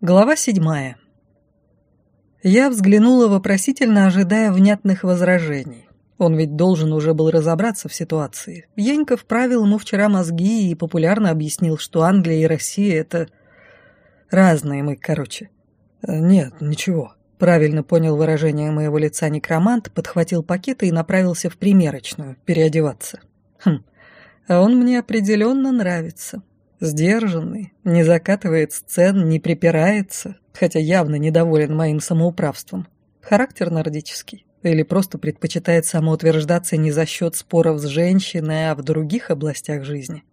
Глава седьмая. Я взглянула вопросительно, ожидая внятных возражений. Он ведь должен уже был разобраться в ситуации. Янька вправил ему вчера мозги и популярно объяснил, что Англия и Россия — это разные мы, короче. «Э, «Нет, ничего», — правильно понял выражение моего лица некромант, подхватил пакеты и направился в примерочную, переодеваться. Хм, а он мне определенно нравится. Сдержанный, не закатывает сцен, не припирается, хотя явно недоволен моим самоуправством. Характер нордический. Или просто предпочитает самоутверждаться не за счет споров с женщиной, а в других областях жизни.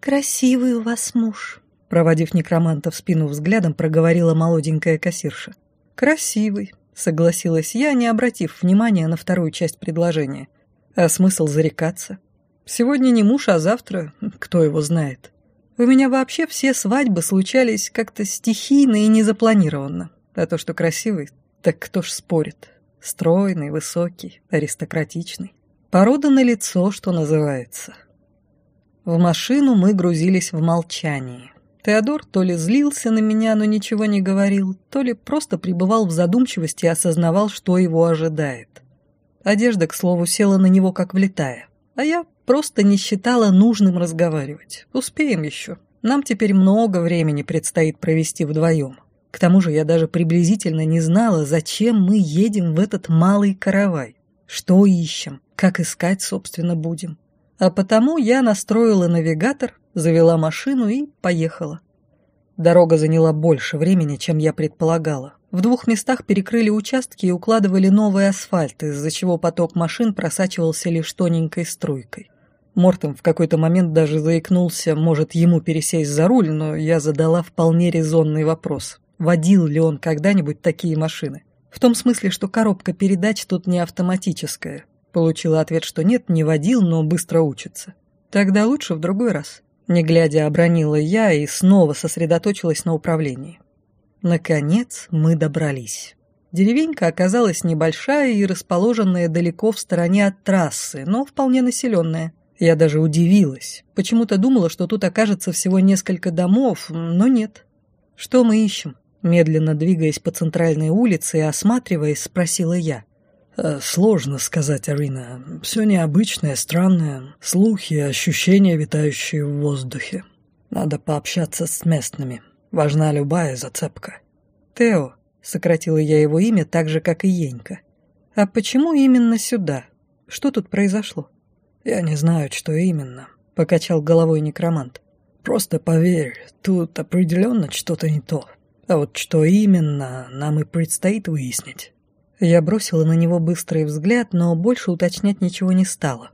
«Красивый у вас муж», — проводив некроманта в спину взглядом, проговорила молоденькая кассирша. «Красивый», — согласилась я, не обратив внимания на вторую часть предложения. «А смысл зарекаться? Сегодня не муж, а завтра кто его знает». У меня вообще все свадьбы случались как-то стихийно и незапланированно. А то, что красивый, так кто ж спорит. Стройный, высокий, аристократичный. Порода на лицо, что называется. В машину мы грузились в молчании. Теодор то ли злился на меня, но ничего не говорил, то ли просто пребывал в задумчивости и осознавал, что его ожидает. Одежда, к слову, села на него как влетая, а я Просто не считала нужным разговаривать. Успеем еще. Нам теперь много времени предстоит провести вдвоем. К тому же я даже приблизительно не знала, зачем мы едем в этот малый каравай. Что ищем, как искать, собственно, будем. А потому я настроила навигатор, завела машину и поехала. Дорога заняла больше времени, чем я предполагала. В двух местах перекрыли участки и укладывали новый асфальт, из-за чего поток машин просачивался лишь тоненькой струйкой. Мортом в какой-то момент даже заикнулся, может, ему пересесть за руль, но я задала вполне резонный вопрос. Водил ли он когда-нибудь такие машины? В том смысле, что коробка передач тут не автоматическая. Получила ответ, что нет, не водил, но быстро учится. Тогда лучше в другой раз. Не глядя, обронила я и снова сосредоточилась на управлении. Наконец мы добрались. Деревенька оказалась небольшая и расположенная далеко в стороне от трассы, но вполне населенная. Я даже удивилась. Почему-то думала, что тут окажется всего несколько домов, но нет. Что мы ищем? Медленно двигаясь по центральной улице и осматриваясь, спросила я. «Э, «Сложно сказать, Арина. Все необычное, странное. Слухи, ощущения, витающие в воздухе. Надо пообщаться с местными. Важна любая зацепка». «Тео», — сократила я его имя так же, как и Енька. «А почему именно сюда? Что тут произошло?» «Я не знаю, что именно», — покачал головой некромант. «Просто поверь, тут определенно что-то не то. А вот что именно, нам и предстоит выяснить». Я бросила на него быстрый взгляд, но больше уточнять ничего не стала.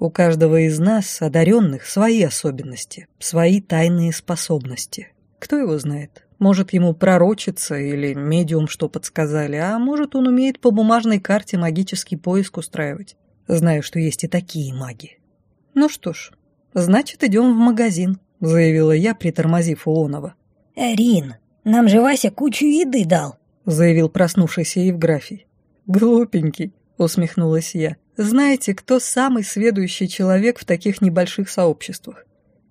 У каждого из нас, одаренных, свои особенности, свои тайные способности. Кто его знает? Может, ему пророчиться или медиум что подсказали, а может, он умеет по бумажной карте магический поиск устраивать. Знаю, что есть и такие маги. Ну что ж, значит, идем в магазин, заявила я, притормозив Улонова. «Эрин, нам же Вася кучу еды дал», заявил проснувшийся Евграфий. Глупенький, усмехнулась я. Знаете, кто самый сведущий человек в таких небольших сообществах?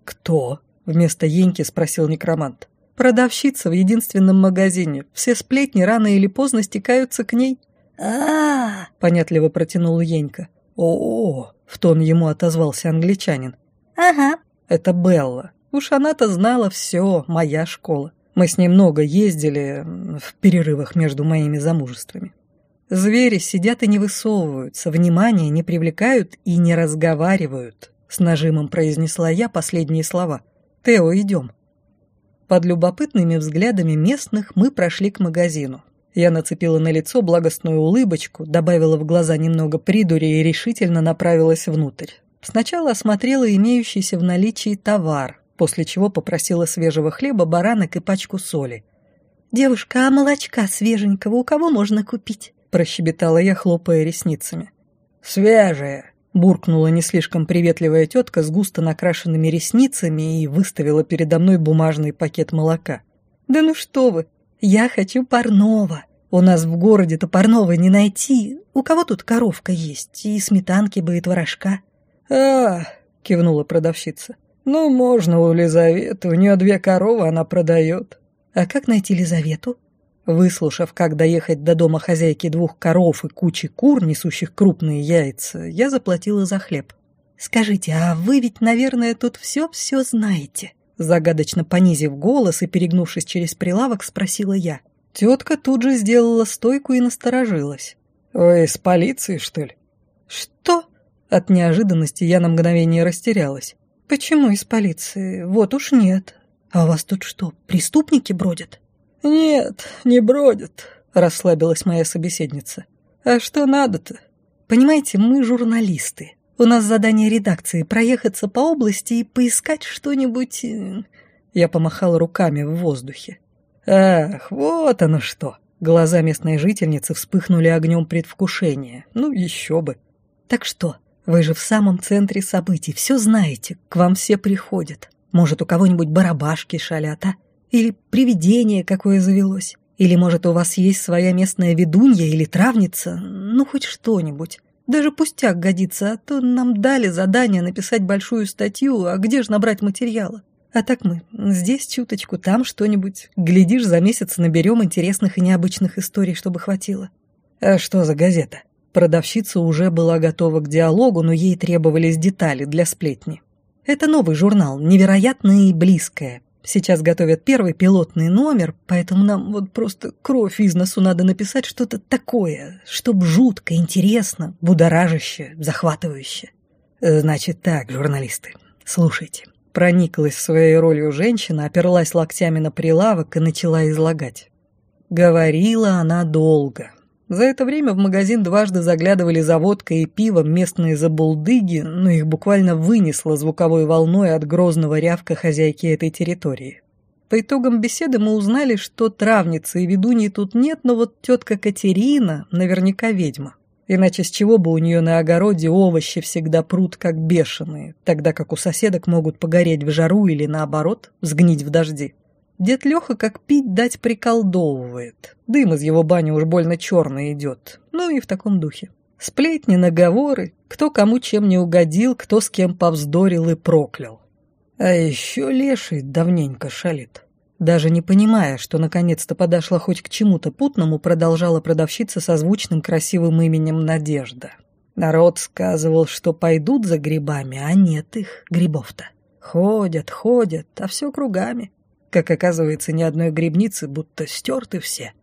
Кто? Вместо Еньки спросил некромант. Продавщица в единственном магазине. Все сплетни рано или поздно стекаются к ней. А, -а, -а, понятливо протянул Енька. «О-о!» — в тон ему отозвался англичанин. «Ага». «Это Белла. Уж она-то знала все, моя школа. Мы с ней много ездили в перерывах между моими замужествами. Звери сидят и не высовываются, внимания не привлекают и не разговаривают», — с нажимом произнесла я последние слова. «Тео, идем». Под любопытными взглядами местных мы прошли к магазину. Я нацепила на лицо благостную улыбочку, добавила в глаза немного придури и решительно направилась внутрь. Сначала осмотрела имеющийся в наличии товар, после чего попросила свежего хлеба, баранок и пачку соли. «Девушка, а молочка свеженького у кого можно купить?» – прощебетала я, хлопая ресницами. «Свежее!» – буркнула не слишком приветливая тетка с густо накрашенными ресницами и выставила передо мной бумажный пакет молока. «Да ну что вы! Я хочу парного. У нас в городе-то парного не найти. У кого тут коровка есть? И сметанки бы, и творожка. А, кивнула продавщица. Ну, можно у Лизаветы, у нее две коровы она продает. А как найти Лизавету? Выслушав, как доехать до дома хозяйки двух коров и кучи кур, несущих крупные яйца, я заплатила за хлеб. «Скажите, а вы ведь, наверное, тут все-все знаете?» Загадочно понизив голос и перегнувшись через прилавок, спросила я. Тетка тут же сделала стойку и насторожилась. «Вы из полиции, что ли?» «Что?» От неожиданности я на мгновение растерялась. «Почему из полиции? Вот уж нет. А у вас тут что, преступники бродят?» «Нет, не бродят», — расслабилась моя собеседница. «А что надо-то?» «Понимаете, мы журналисты. У нас задание редакции — проехаться по области и поискать что-нибудь...» э, Я помахала руками в воздухе. «Ах, вот оно что!» Глаза местной жительницы вспыхнули огнем предвкушения. Ну, еще бы. «Так что, вы же в самом центре событий, все знаете, к вам все приходят. Может, у кого-нибудь барабашки шалят, а? Или привидение какое завелось? Или, может, у вас есть своя местная ведунья или травница? Ну, хоть что-нибудь. Даже пустяк годится, а то нам дали задание написать большую статью, а где же набрать материала? А так мы здесь чуточку, там что-нибудь. Глядишь, за месяц наберем интересных и необычных историй, чтобы хватило. А что за газета? Продавщица уже была готова к диалогу, но ей требовались детали для сплетни. Это новый журнал, невероятное и близкое. Сейчас готовят первый пилотный номер, поэтому нам вот просто кровь из носу надо написать что-то такое, чтоб жутко, интересно, будоражаще, захватывающе. Значит так, журналисты, слушайте. Прониклась своей ролью женщина, оперлась локтями на прилавок и начала излагать. Говорила она долго. За это время в магазин дважды заглядывали за водкой и пивом местные забулдыги, но их буквально вынесло звуковой волной от грозного рявка хозяйки этой территории. По итогам беседы мы узнали, что травницы и ведуньи тут нет, но вот тетка Катерина наверняка ведьма. Иначе с чего бы у нее на огороде овощи всегда прут как бешеные, тогда как у соседок могут погореть в жару или, наоборот, сгнить в дожди. Дед Леха как пить дать приколдовывает. Дым из его бани уж больно черный идет. Ну и в таком духе. Сплетни, наговоры, кто кому чем не угодил, кто с кем повздорил и проклял. А еще леший давненько шалит. Даже не понимая, что наконец-то подошла хоть к чему-то путному, продолжала продавщица со звучным красивым именем Надежда. Народ сказывал, что пойдут за грибами, а нет их, грибов-то. Ходят, ходят, а все кругами. Как оказывается, ни одной грибницы будто стерты все.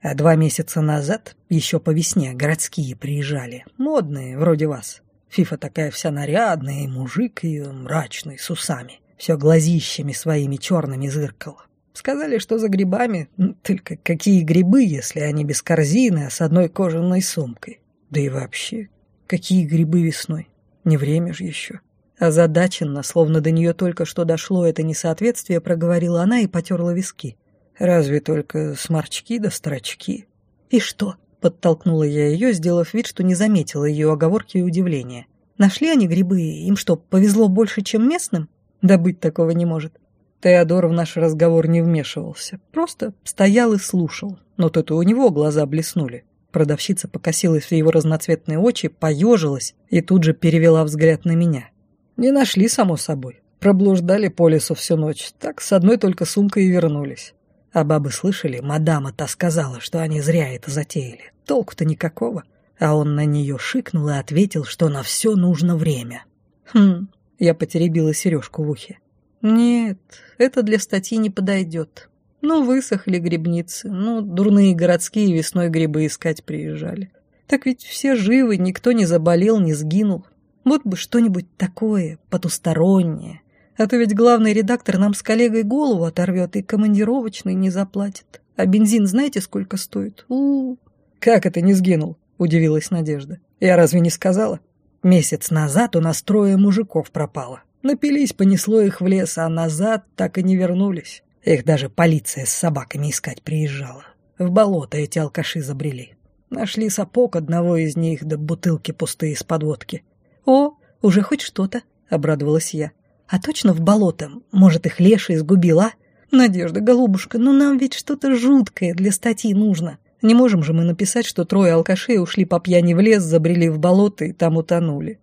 А два месяца назад, еще по весне, городские приезжали, модные, вроде вас. Фифа такая вся нарядная, и мужик ее мрачный, с усами. Все глазищами своими черными зыркало. Сказали, что за грибами, только какие грибы, если они без корзины, а с одной кожаной сумкой. Да и вообще, какие грибы весной? Не время же еще. Озадаченно, словно до нее только что дошло это несоответствие, проговорила она и потерла виски. Разве только сморчки да строчки. И что? Подтолкнула я ее, сделав вид, что не заметила ее оговорки и удивления. Нашли они грибы, им что, повезло больше, чем местным? Да быть такого не может. Теодор в наш разговор не вмешивался, просто стоял и слушал, но тут у него глаза блеснули. Продавщица покосилась в его разноцветные очи, поежилась и тут же перевела взгляд на меня. Не нашли, само собой. Проблуждали по лесу всю ночь, так с одной только сумкой и вернулись. А бабы слышали, мадама-то сказала, что они зря это затеяли. Толку-то никакого. А он на нее шикнул и ответил, что на все нужно время. Хм, я потеребила сережку в ухе. Нет, это для статьи не подойдет. Ну, высохли грибницы, ну, дурные городские весной грибы искать приезжали. Так ведь все живы, никто не заболел, не сгинул. Вот бы что-нибудь такое, потустороннее. А то ведь главный редактор нам с коллегой голову оторвет и командировочный не заплатит. А бензин знаете, сколько стоит? У, -у, -у. «Как это не сгинул?» – удивилась Надежда. «Я разве не сказала? Месяц назад у нас трое мужиков пропало. Напились, понесло их в лес, а назад так и не вернулись. Их даже полиция с собаками искать приезжала. В болото эти алкаши забрели. Нашли сапог одного из них, да бутылки пустые с подводки. «О, уже хоть что-то», — обрадовалась я. «А точно в болото? Может, их леший сгубила? а? Надежда, голубушка, ну нам ведь что-то жуткое для статьи нужно. Не можем же мы написать, что трое алкашей ушли по пьяни в лес, забрели в болото и там утонули».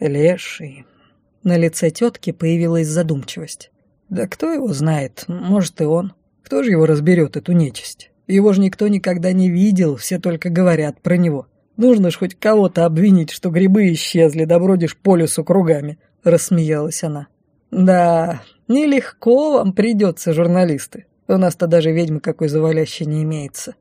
«Леший, на лице тетки появилась задумчивость. «Да кто его знает, может и он. Кто же его разберет, эту нечисть? Его же никто никогда не видел, все только говорят про него. Нужно ж хоть кого-то обвинить, что грибы исчезли, да бродишь по лесу кругами», — рассмеялась она. «Да, нелегко вам придется, журналисты. У нас-то даже ведьмы какой завалящей не имеется».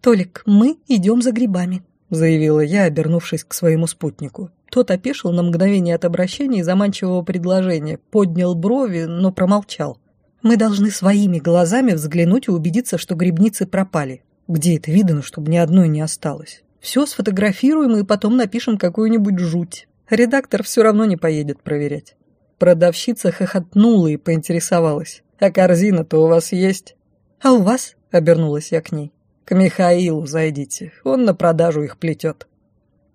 «Толик, мы идем за грибами», — заявила я, обернувшись к своему спутнику. Тот опешил на мгновение от обращения и заманчивого предложения, поднял брови, но промолчал. «Мы должны своими глазами взглянуть и убедиться, что грибницы пропали. Где это видно, чтобы ни одной не осталось? Все сфотографируем и потом напишем какую-нибудь жуть. Редактор все равно не поедет проверять». Продавщица хохотнула и поинтересовалась. «А корзина-то у вас есть?» «А у вас?» — обернулась я к ней. К Михаилу зайдите, он на продажу их плетет».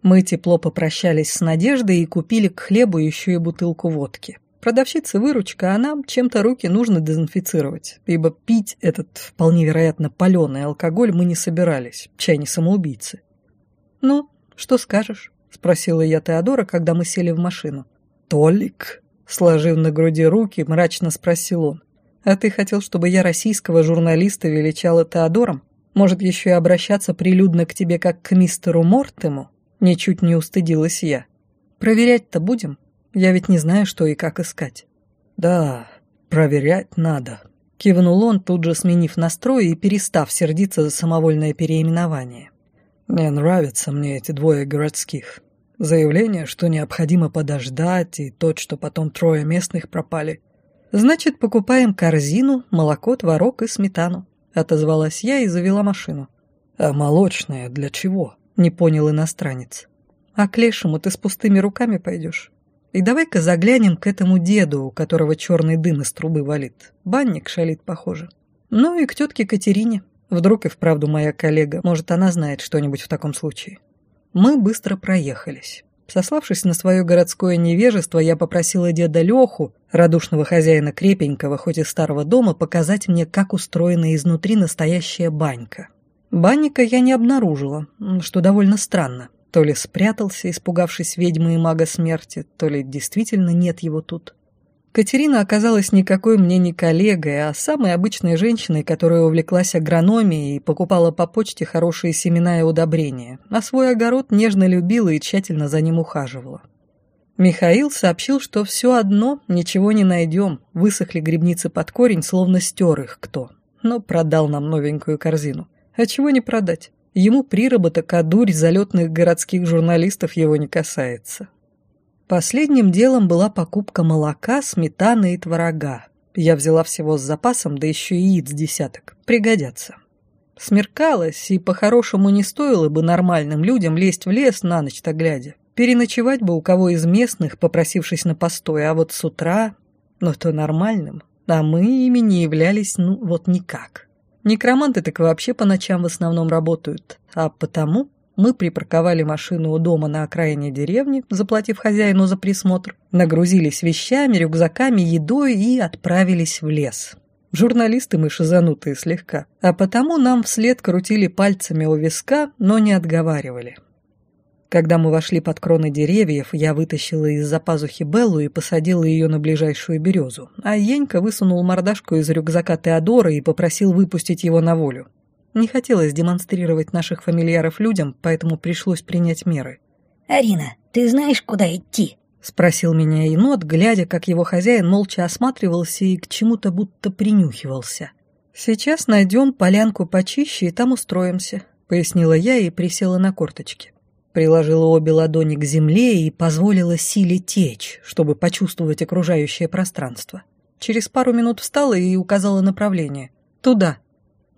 Мы тепло попрощались с Надеждой и купили к хлебу еще и бутылку водки. Продавщица выручка, а нам чем-то руки нужно дезинфицировать, ибо пить этот, вполне вероятно, паленый алкоголь мы не собирались, чай не самоубийцы. «Ну, что скажешь?» — спросила я Теодора, когда мы сели в машину. «Толик?» — сложив на груди руки, мрачно спросил он. «А ты хотел, чтобы я российского журналиста величала Теодором?» Может, еще и обращаться прилюдно к тебе, как к мистеру Мортему?» Ничуть не устыдилась я. «Проверять-то будем? Я ведь не знаю, что и как искать». «Да, проверять надо», — кивнул он, тут же сменив настрой и перестав сердиться за самовольное переименование. «Не нравятся мне эти двое городских. Заявление, что необходимо подождать, и тот, что потом трое местных пропали. Значит, покупаем корзину, молоко, творог и сметану. — отозвалась я и завела машину. «А молочная для чего?» — не понял иностранец. «А к лешему ты с пустыми руками пойдешь? И давай-ка заглянем к этому деду, у которого черный дым из трубы валит. Банник шалит, похоже. Ну и к тетке Катерине. Вдруг и вправду моя коллега, может, она знает что-нибудь в таком случае». Мы быстро проехались. Сославшись на свое городское невежество, я попросила деда Леху, радушного хозяина крепенького, хоть и старого дома, показать мне, как устроена изнутри настоящая банька. Банника я не обнаружила, что довольно странно. То ли спрятался, испугавшись ведьмы и мага смерти, то ли действительно нет его тут. Катерина оказалась никакой мне не коллегой, а самой обычной женщиной, которая увлеклась агрономией и покупала по почте хорошие семена и удобрения, а свой огород нежно любила и тщательно за ним ухаживала. Михаил сообщил, что все одно ничего не найдем, высохли грибницы под корень, словно стер их кто, но продал нам новенькую корзину. А чего не продать? Ему приработок, а дурь залетных городских журналистов его не касается. Последним делом была покупка молока, сметаны и творога. Я взяла всего с запасом, да еще и яиц десяток. Пригодятся. Смеркалось, и по-хорошему не стоило бы нормальным людям лезть в лес на ночь-то глядя. Переночевать бы у кого из местных, попросившись на постой, а вот с утра... Но то нормальным. А мы ими не являлись, ну, вот никак. Некроманты так вообще по ночам в основном работают, а потому мы припарковали машину у дома на окраине деревни, заплатив хозяину за присмотр, нагрузились вещами, рюкзаками, едой и отправились в лес. Журналисты мы шизанутые слегка, а потому нам вслед крутили пальцами у виска, но не отговаривали. Когда мы вошли под кроны деревьев, я вытащила из-за пазухи Беллу и посадила ее на ближайшую березу, а Енька высунул мордашку из рюкзака Теодора и попросил выпустить его на волю. Не хотелось демонстрировать наших фамильяров людям, поэтому пришлось принять меры. «Арина, ты знаешь, куда идти?» — спросил меня енот, глядя, как его хозяин молча осматривался и к чему-то будто принюхивался. «Сейчас найдем полянку почище и там устроимся», — пояснила я и присела на корточки. Приложила обе ладони к земле и позволила силе течь, чтобы почувствовать окружающее пространство. Через пару минут встала и указала направление. «Туда»,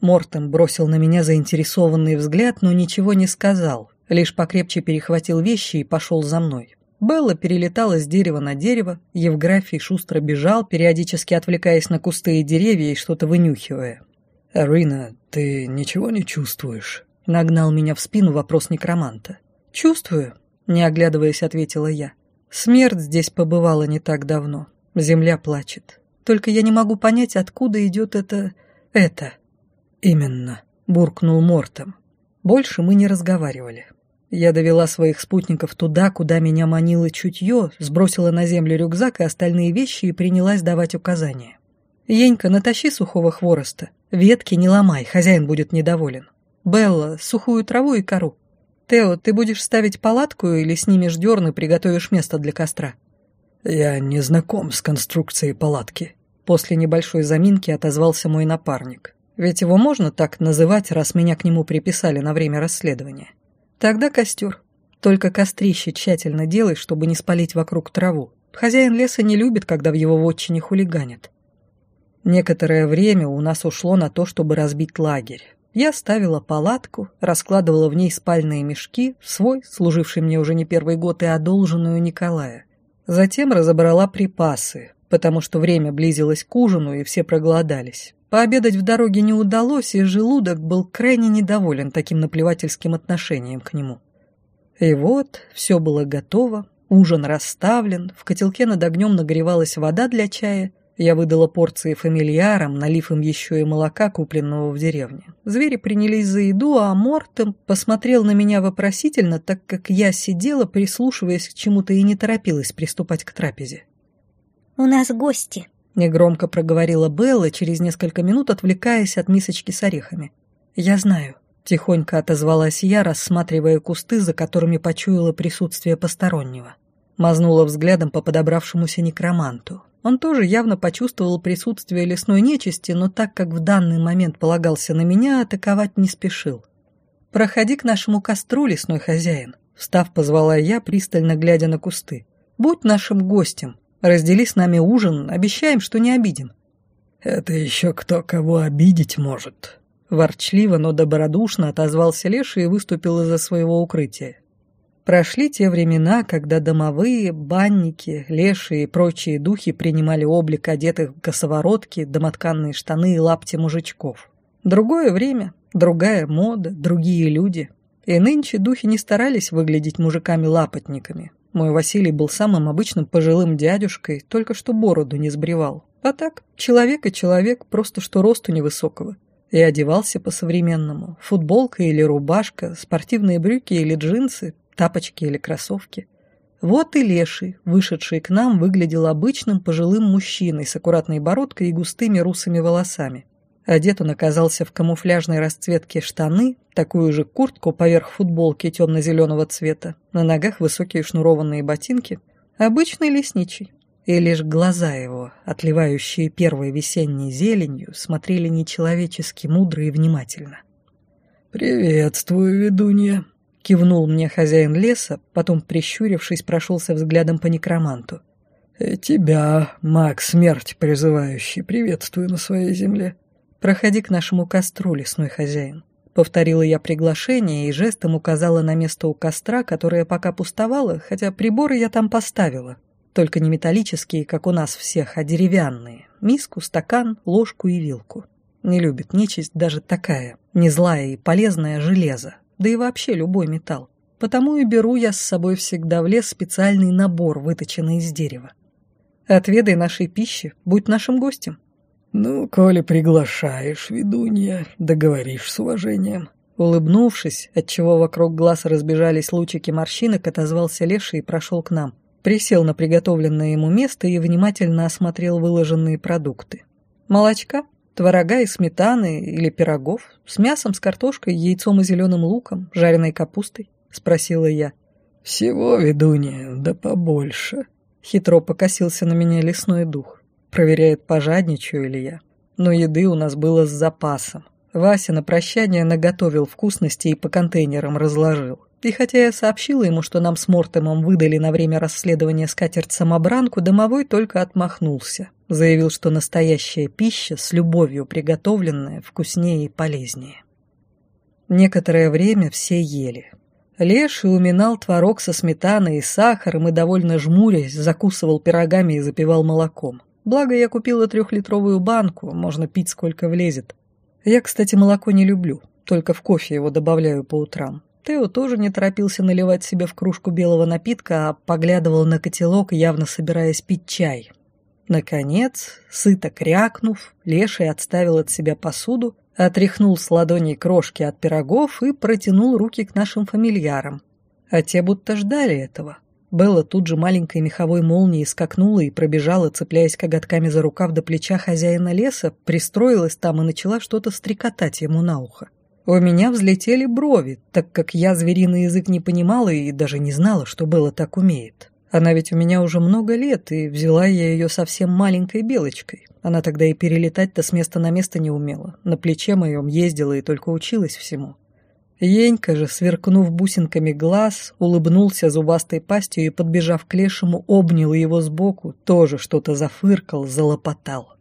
Мортем бросил на меня заинтересованный взгляд, но ничего не сказал, лишь покрепче перехватил вещи и пошел за мной. Белла перелетала с дерева на дерево, Евграфий шустро бежал, периодически отвлекаясь на кусты и деревья и что-то вынюхивая. «Арина, ты ничего не чувствуешь?» — нагнал меня в спину вопрос некроманта. «Чувствую», — не оглядываясь, ответила я. «Смерть здесь побывала не так давно. Земля плачет. Только я не могу понять, откуда идет это... это...» «Именно», — буркнул Мортом. Больше мы не разговаривали. Я довела своих спутников туда, куда меня манило чутье, сбросила на землю рюкзак и остальные вещи и принялась давать указания. «Енька, натащи сухого хвороста. Ветки не ломай, хозяин будет недоволен. Белла, сухую траву и кору. Тео, ты будешь ставить палатку или снимешь дерн и приготовишь место для костра? Я не знаком с конструкцией палатки. После небольшой заминки отозвался мой напарник. Ведь его можно так называть, раз меня к нему приписали на время расследования. Тогда костер. Только кострище тщательно делай, чтобы не спалить вокруг траву. Хозяин леса не любит, когда в его вотчине хулиганят. Некоторое время у нас ушло на то, чтобы разбить лагерь. Я ставила палатку, раскладывала в ней спальные мешки, свой, служивший мне уже не первый год, и одолженную Николая. Затем разобрала припасы, потому что время близилось к ужину, и все проголодались. Пообедать в дороге не удалось, и желудок был крайне недоволен таким наплевательским отношением к нему. И вот, все было готово, ужин расставлен, в котелке над огнем нагревалась вода для чая. Я выдала порции фамильярам, налив им еще и молока, купленного в деревне. Звери принялись за еду, а Мортем посмотрел на меня вопросительно, так как я сидела, прислушиваясь к чему-то и не торопилась приступать к трапезе. «У нас гости», — негромко проговорила Белла, через несколько минут отвлекаясь от мисочки с орехами. «Я знаю», Тихонько отозвалась я, рассматривая кусты, за которыми почуяла присутствие постороннего. Мазнула взглядом по подобравшемуся некроманту. Он тоже явно почувствовал присутствие лесной нечисти, но так как в данный момент полагался на меня, атаковать не спешил. «Проходи к нашему костру, лесной хозяин», — встав, позвала я, пристально глядя на кусты. «Будь нашим гостем. Раздели с нами ужин, обещаем, что не обидим». «Это еще кто кого обидеть может», Ворчливо, но добродушно отозвался Леша и выступил из-за своего укрытия. Прошли те времена, когда домовые, банники, леши и прочие духи принимали облик одетых в косоворотки, домотканные штаны и лапти мужичков. Другое время, другая мода, другие люди. И нынче духи не старались выглядеть мужиками-лапотниками. Мой Василий был самым обычным пожилым дядюшкой, только что бороду не сбривал. А так, человек и человек, просто что росту невысокого и одевался по-современному. Футболка или рубашка, спортивные брюки или джинсы, тапочки или кроссовки. Вот и леший, вышедший к нам, выглядел обычным пожилым мужчиной с аккуратной бородкой и густыми русыми волосами. Одет он оказался в камуфляжной расцветке штаны, такую же куртку поверх футболки темно-зеленого цвета, на ногах высокие шнурованные ботинки. Обычный лесничий и лишь глаза его, отливающие первой весенней зеленью, смотрели нечеловечески мудро и внимательно. «Приветствую, ведунья», — кивнул мне хозяин леса, потом, прищурившись, прошелся взглядом по некроманту. «И тебя, маг смерть призывающий, приветствую на своей земле». «Проходи к нашему костру, лесной хозяин», — повторила я приглашение и жестом указала на место у костра, которое пока пустовало, хотя приборы я там поставила, только не металлические, как у нас всех, а деревянные. Миску, стакан, ложку и вилку. Не любит нечисть даже такая, не злая и полезная железо, да и вообще любой металл. Потому и беру я с собой всегда в лес специальный набор, выточенный из дерева. Отведай нашей пищи, будь нашим гостем. Ну, коли приглашаешь, ведунья, договоришь с уважением. Улыбнувшись, отчего вокруг глаз разбежались лучики морщинок, отозвался Леша и прошел к нам присел на приготовленное ему место и внимательно осмотрел выложенные продукты. Молочка, творога и сметаны или пирогов, с мясом, с картошкой, яйцом и зеленым луком, жареной капустой, спросила я. «Всего, ведунья, да побольше», — хитро покосился на меня лесной дух. Проверяет, пожадничаю ли я. Но еды у нас было с запасом. Вася на прощание наготовил вкусности и по контейнерам разложил. И хотя я сообщила ему, что нам с Мортемом выдали на время расследования скатерть-самобранку, домовой только отмахнулся. Заявил, что настоящая пища, с любовью приготовленная, вкуснее и полезнее. Некоторое время все ели. Леший уминал творог со сметаной и сахаром и, довольно жмурясь, закусывал пирогами и запивал молоком. Благо, я купила трехлитровую банку, можно пить сколько влезет. Я, кстати, молоко не люблю, только в кофе его добавляю по утрам. Тео тоже не торопился наливать себе в кружку белого напитка, а поглядывал на котелок, явно собираясь пить чай. Наконец, сыто крякнув, Леший отставил от себя посуду, отряхнул с ладоней крошки от пирогов и протянул руки к нашим фамильярам. А те будто ждали этого. Белла тут же маленькой меховой молнией скакнула и пробежала, цепляясь коготками за рукав до плеча хозяина леса, пристроилась там и начала что-то стрекотать ему на ухо. У меня взлетели брови, так как я звериный язык не понимала и даже не знала, что Белла так умеет. Она ведь у меня уже много лет, и взяла я ее совсем маленькой белочкой. Она тогда и перелетать-то с места на место не умела. На плече моем ездила и только училась всему. Енька же, сверкнув бусинками глаз, улыбнулся зубастой пастью и, подбежав к лешему, обнял его сбоку, тоже что-то зафыркал, залопотал.